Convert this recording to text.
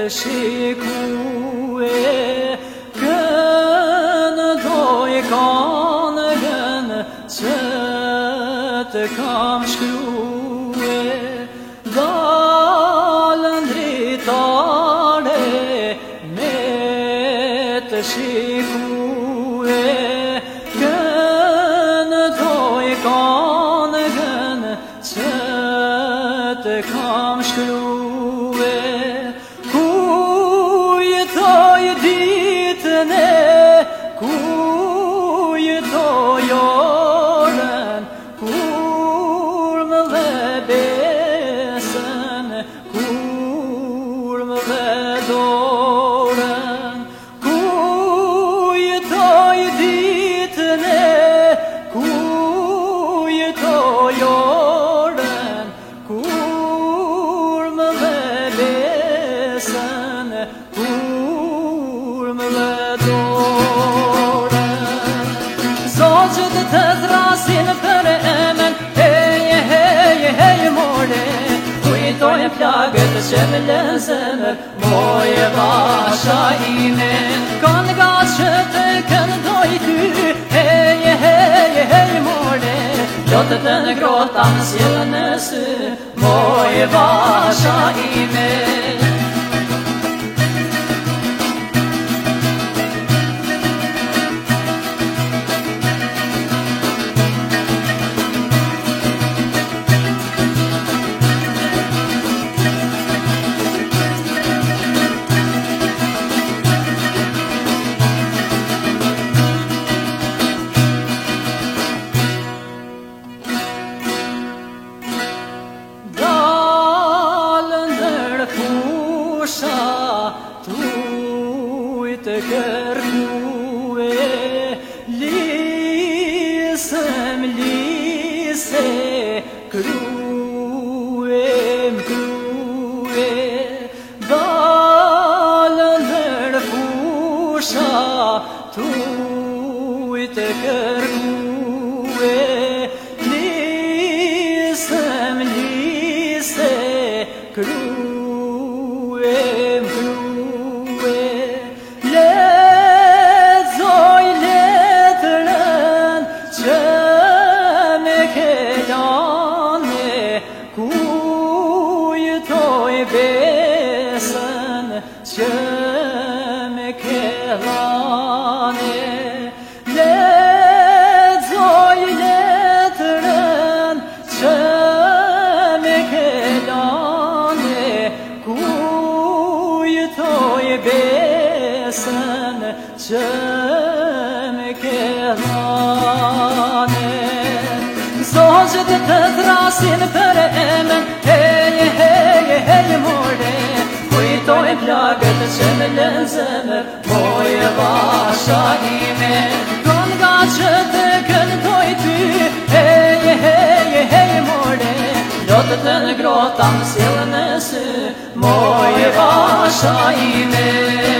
të shikue Gënë doj kanë gënë Së të kam shkruje Dalën dritare Me të shikue Gënë doj kanë gënë Së të kam shkruje Shqemë lënë zëmë, bojë vasha i me Konë nga që ty, hejë, hejë, hejë, more jot në grotën s'jë në së, bojë vasha i تكرنوه ليسم ليسه كروه مكروه دالن هرفوشا توه تكرنوه ليسم ليسه كروه besën që me ke dhane Lezoj letërën që me ke dhane Kujtoj besën që me ke dhane Zohë të të drasin për emën qëmë lënë zëmër Moje vasha ime Kënë nga që të kënë toj ty Heje, heje, heje, more Lotë të në grotë, silë në sy Moje vasha ime Moje